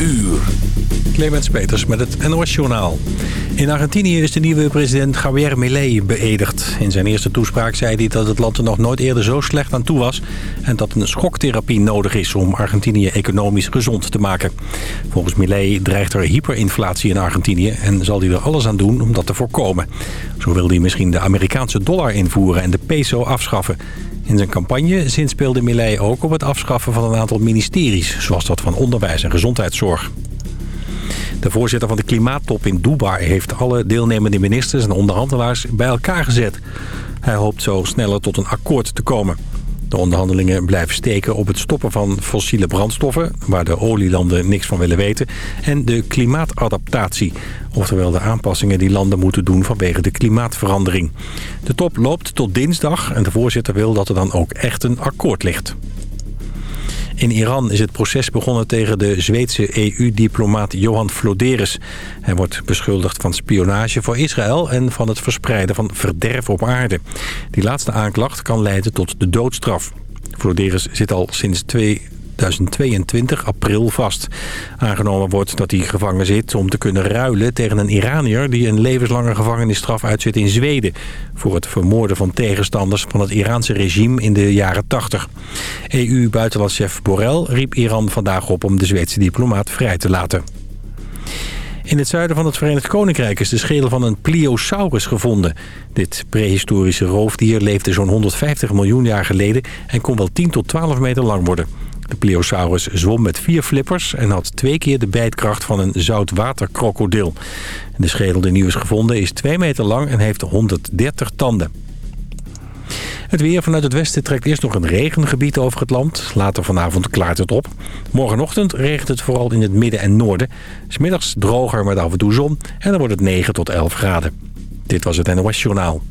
uur. Clemens Peters met het NOS Journaal. In Argentinië is de nieuwe president Javier Milei beëdigd. In zijn eerste toespraak zei hij dat het land er nog nooit eerder zo slecht aan toe was... en dat een schoktherapie nodig is om Argentinië economisch gezond te maken. Volgens Milei dreigt er hyperinflatie in Argentinië... en zal hij er alles aan doen om dat te voorkomen. Zo wil hij misschien de Amerikaanse dollar invoeren en de peso afschaffen. In zijn campagne zinspeelde Milei ook op het afschaffen van een aantal ministeries... zoals dat van onderwijs en gezondheidszorg. De voorzitter van de klimaattop in Dubai heeft alle deelnemende ministers en onderhandelaars bij elkaar gezet. Hij hoopt zo sneller tot een akkoord te komen. De onderhandelingen blijven steken op het stoppen van fossiele brandstoffen... waar de olielanden niks van willen weten... en de klimaatadaptatie. Oftewel de aanpassingen die landen moeten doen vanwege de klimaatverandering. De top loopt tot dinsdag en de voorzitter wil dat er dan ook echt een akkoord ligt. In Iran is het proces begonnen tegen de Zweedse EU-diplomaat Johan Floderus. Hij wordt beschuldigd van spionage voor Israël en van het verspreiden van verderf op aarde. Die laatste aanklacht kan leiden tot de doodstraf. Floderus zit al sinds twee 2022 april vast. Aangenomen wordt dat hij gevangen zit om te kunnen ruilen tegen een Iranier... die een levenslange gevangenisstraf uitzet in Zweden... voor het vermoorden van tegenstanders van het Iraanse regime in de jaren 80. EU-buitenlandchef Borrell riep Iran vandaag op om de Zweedse diplomaat vrij te laten. In het zuiden van het Verenigd Koninkrijk is de schedel van een pliosaurus gevonden. Dit prehistorische roofdier leefde zo'n 150 miljoen jaar geleden... en kon wel 10 tot 12 meter lang worden. De pliosaurus zwom met vier flippers en had twee keer de bijtkracht van een zoutwaterkrokodil. De schedel die nu is gevonden is 2 meter lang en heeft 130 tanden. Het weer vanuit het westen trekt eerst nog een regengebied over het land. Later vanavond klaart het op. Morgenochtend regent het vooral in het midden en noorden. Smiddags droger met af en toe zon en dan wordt het 9 tot 11 graden. Dit was het NOS Journaal.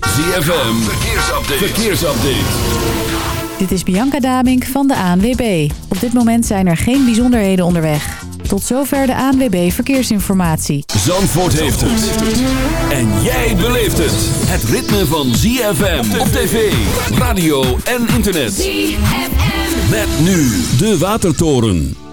ZFM, verkeersupdate. verkeersupdate. Dit is Bianca Damink van de ANWB. Op dit moment zijn er geen bijzonderheden onderweg. Tot zover de ANWB Verkeersinformatie. Zandvoort heeft het. En jij beleeft het. Het ritme van ZFM op tv, radio en internet. ZFM. Met nu de Watertoren.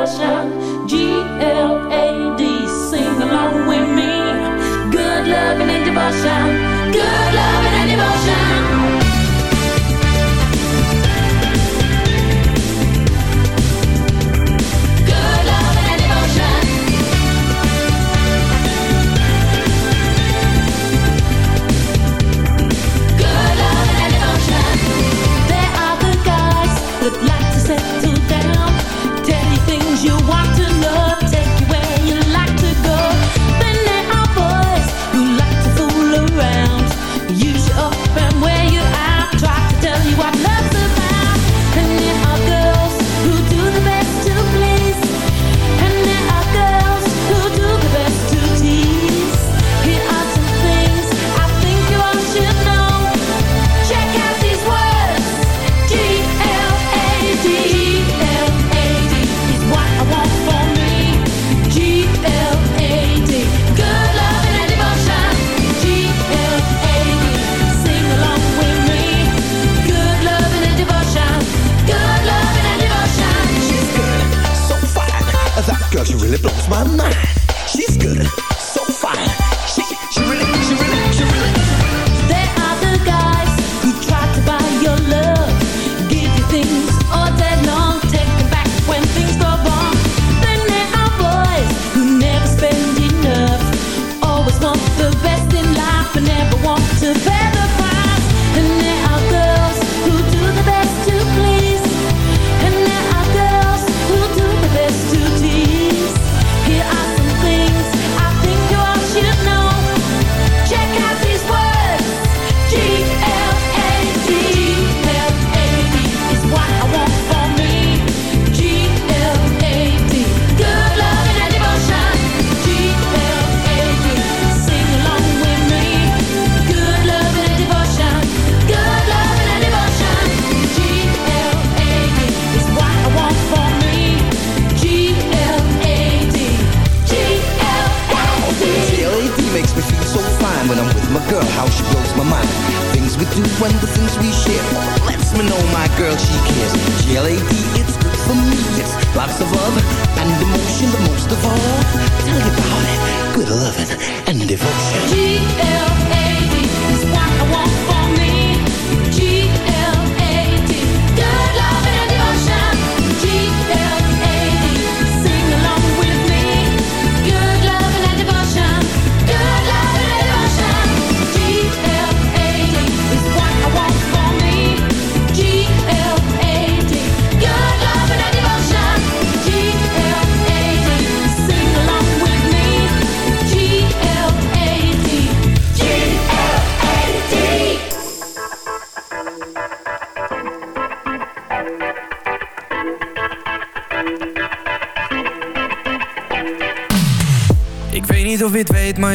Devotion. G-L-A-D, sing along with me. Good loving and devotion.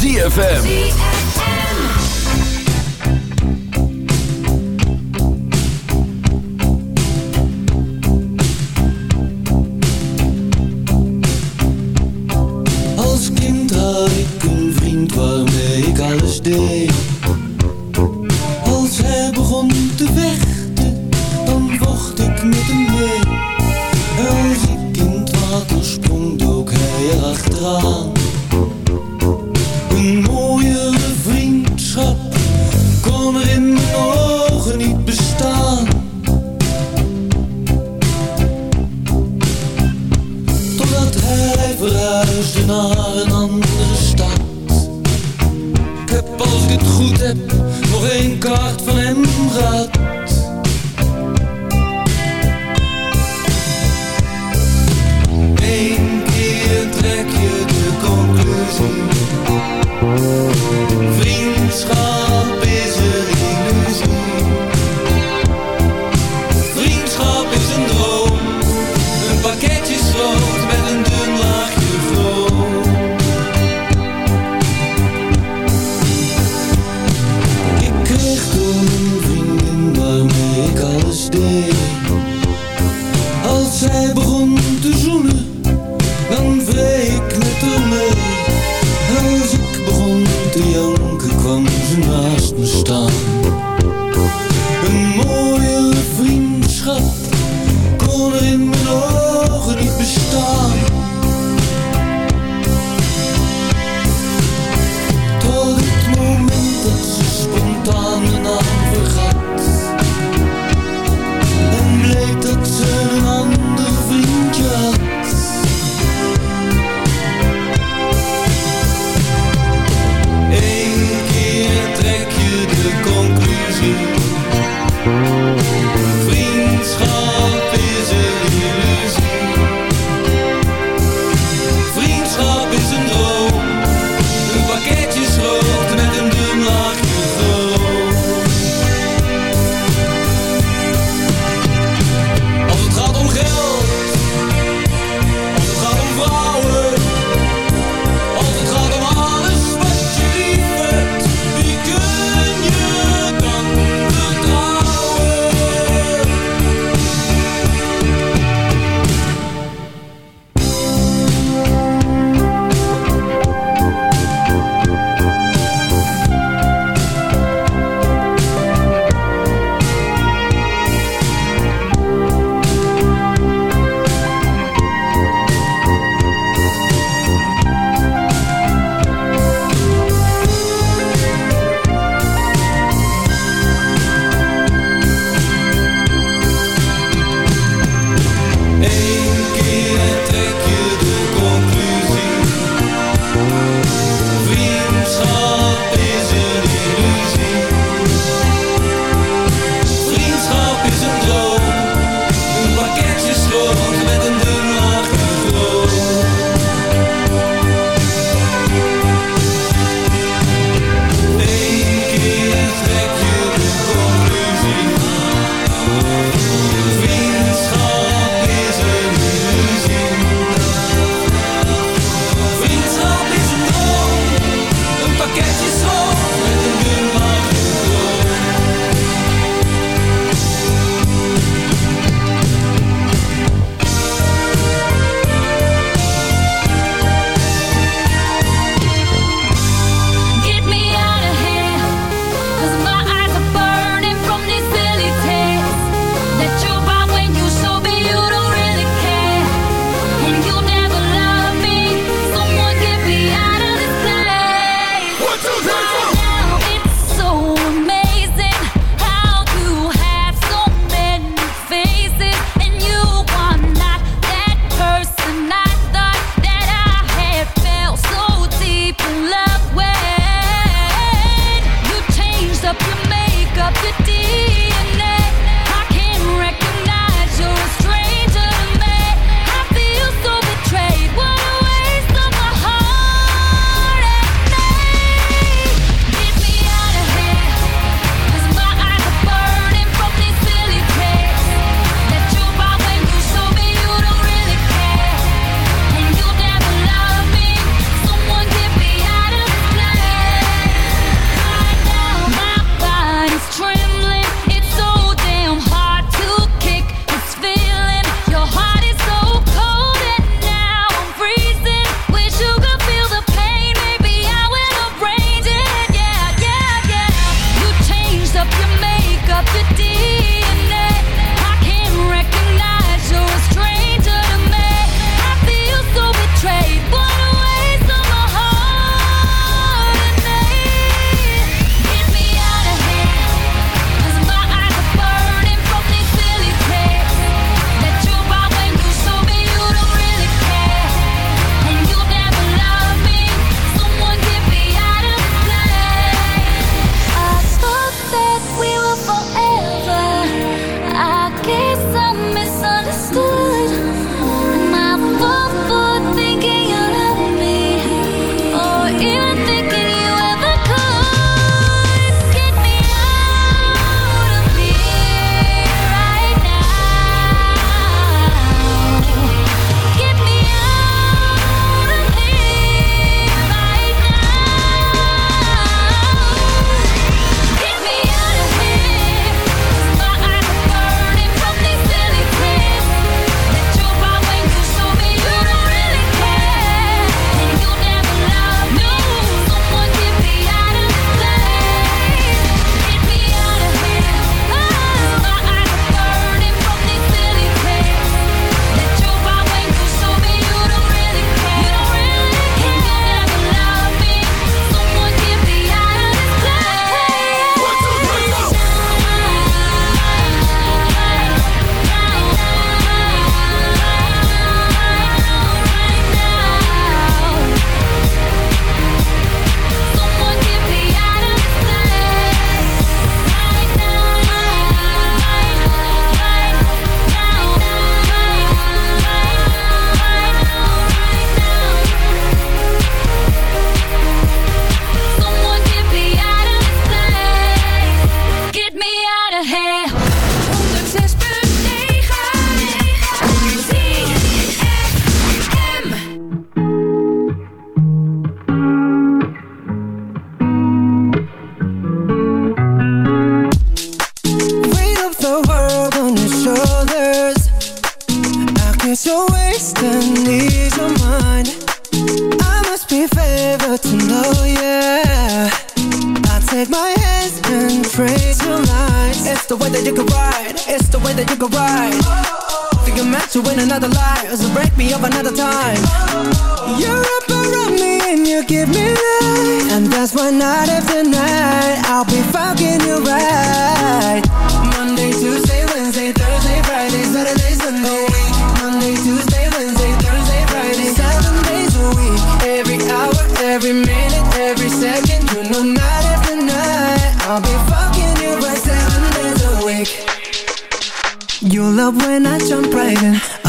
ZFM. Hij verhuisde naar een andere stad. Ik heb als ik het goed heb nog één kaart van hem gehad. Eén keer trek je de conclusie. Vriendschap every minute, every second, you know night after night I'll be fucking you right seven days a week. You love when I jump right in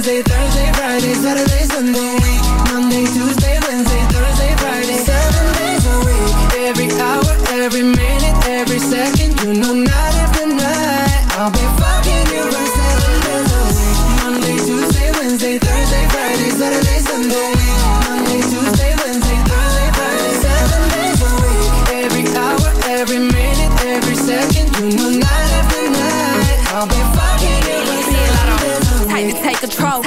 Wednesday, Thursday, Friday, Saturday, Sunday Monday, Tuesday, Wednesday, Thursday, Friday. Seven days a week. Every hour, every minute, every second. You know night after night. I'll be fucking you right Seven days a week. Monday, Tuesday, Wednesday, Thursday, Friday, Saturday, Sunday Monday, Tuesday, Wednesday, Thursday, Friday. Seven days a week. Every hour, every minute, every second. You know night after night. I'll be fucking you right Seven days a week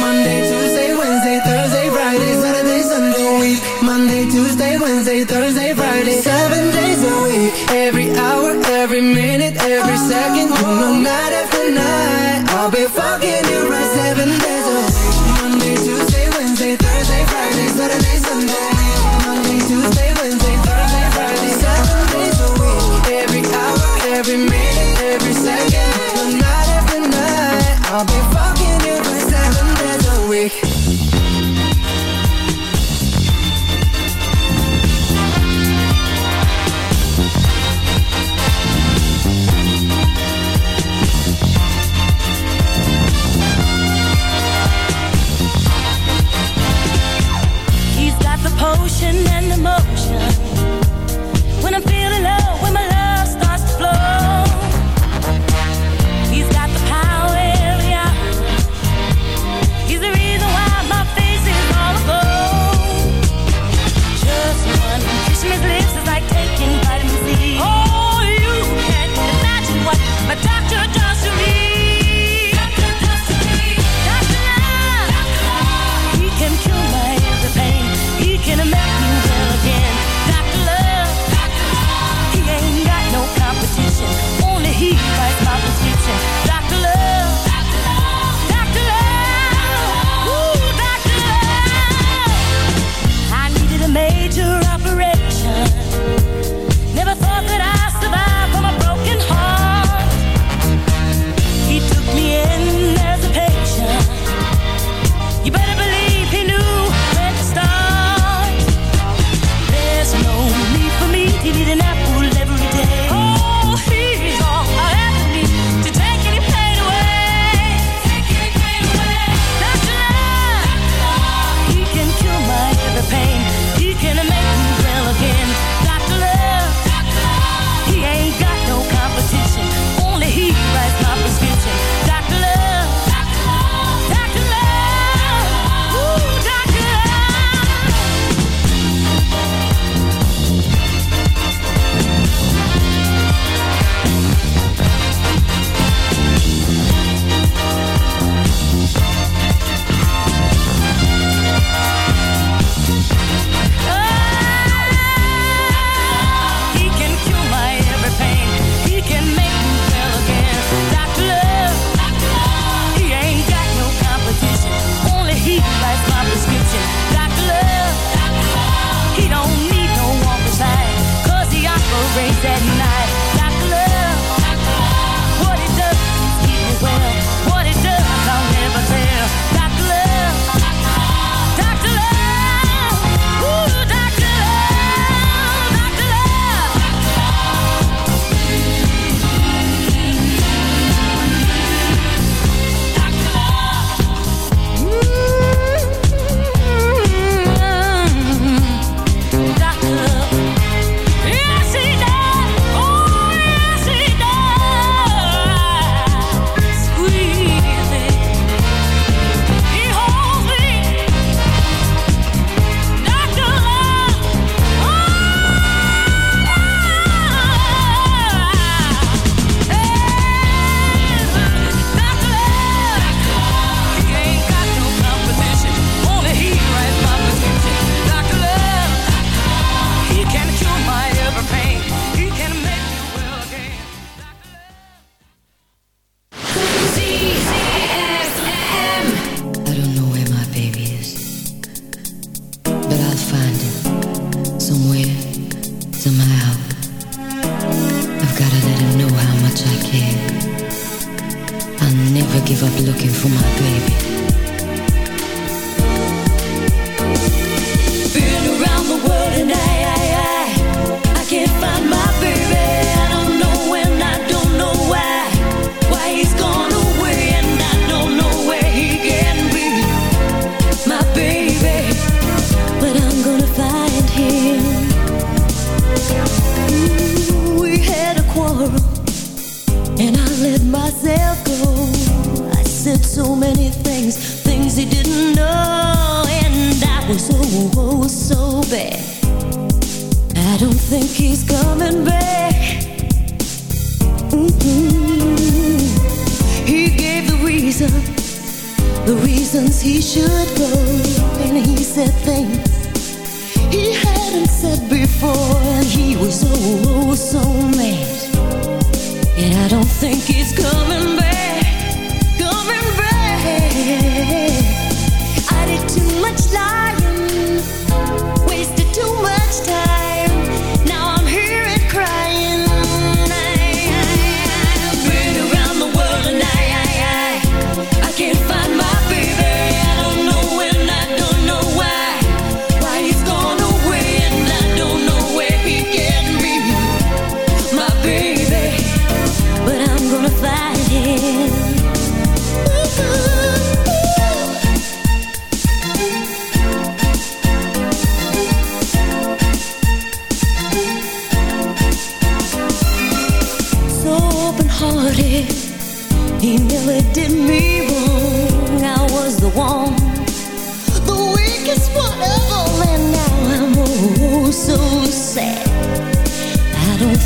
Monday, Tuesday, Wednesday, Thursday, Friday, Saturday, Sunday, week. Monday, Tuesday, Wednesday, Thursday, Friday, seven days a week. Every hour, every minute, every second, you know,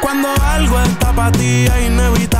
Cuando algo está para ti es inevitable,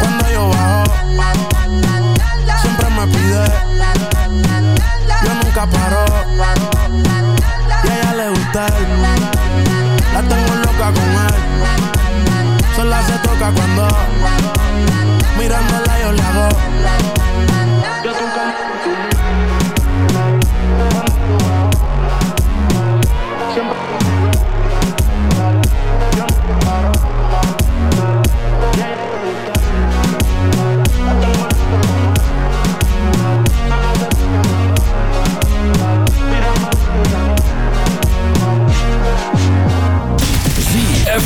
Cuando yo bajo, siempre me pide. Yo nunca paro. Y a ella le gusta él. La tengo loca con él. Sola se toca cuando mirándola yo le hago.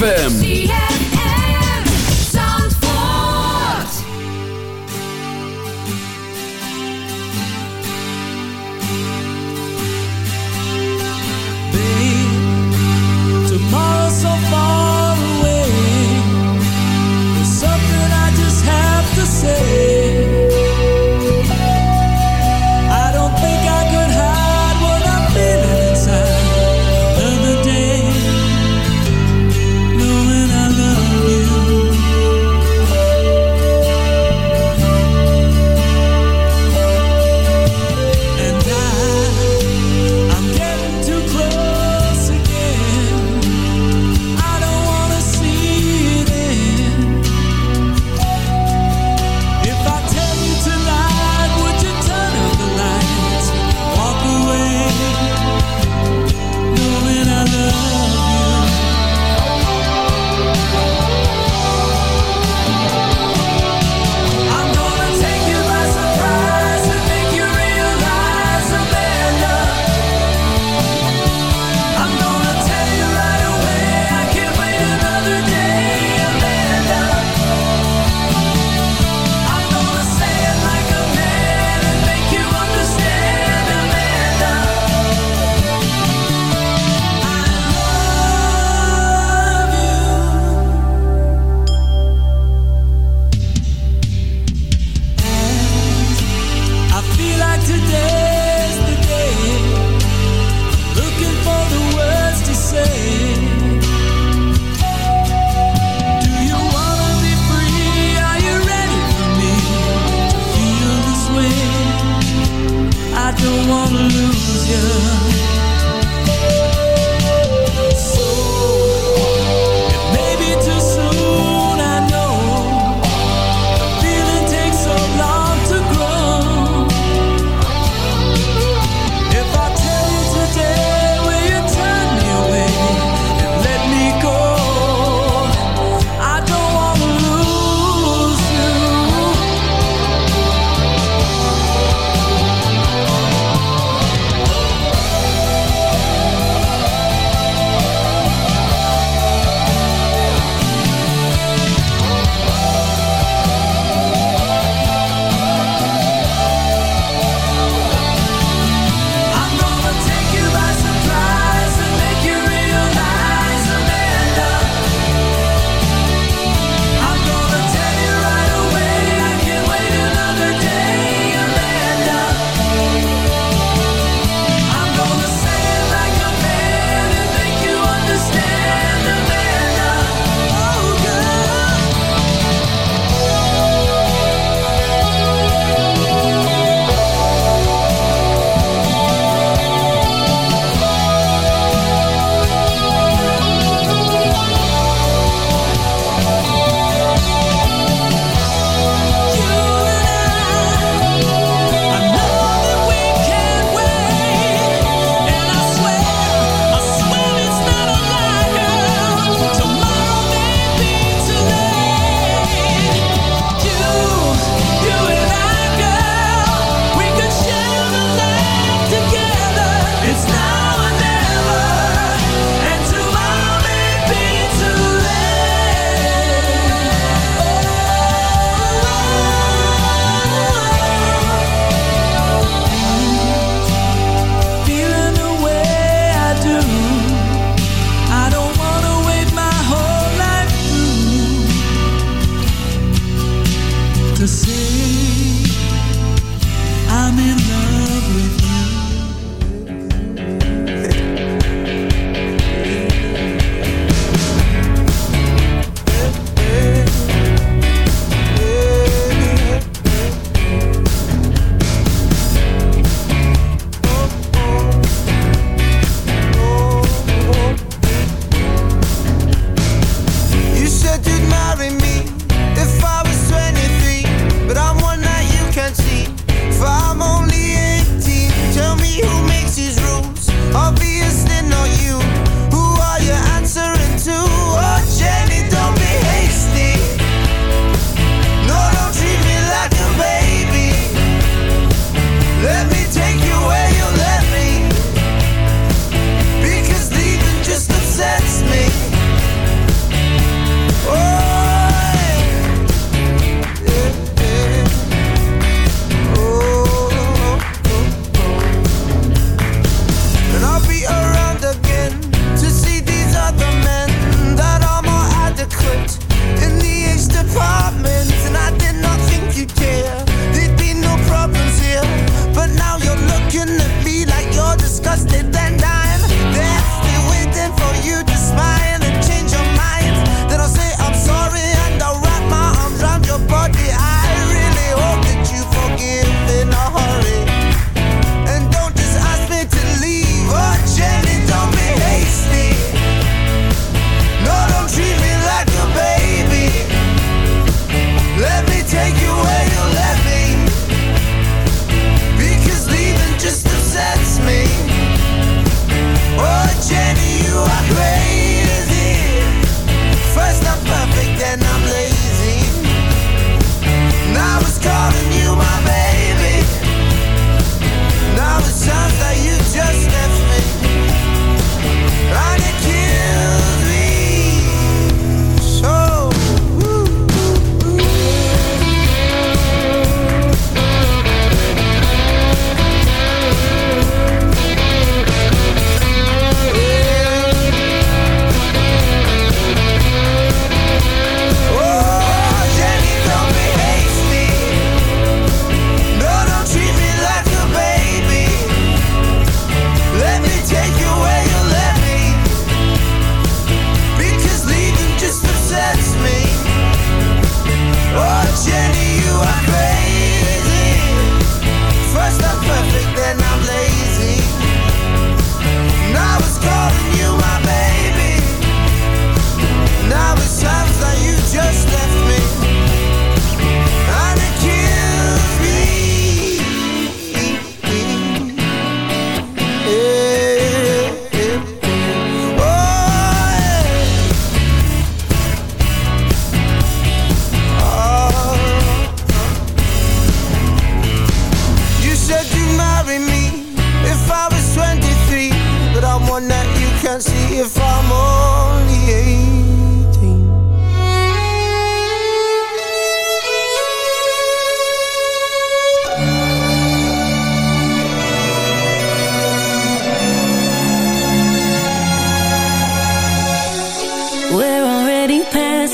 ZFM.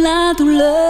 la douleur.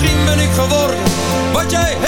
Misschien ben ik geworden wat jij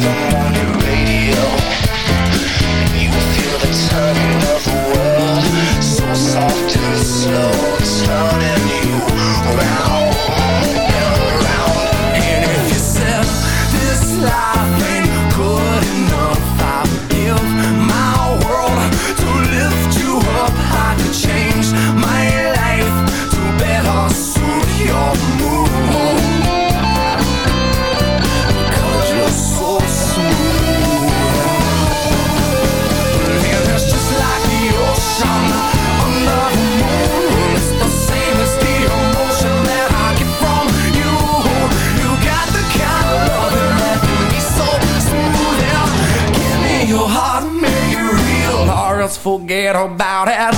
doesn't matter about it.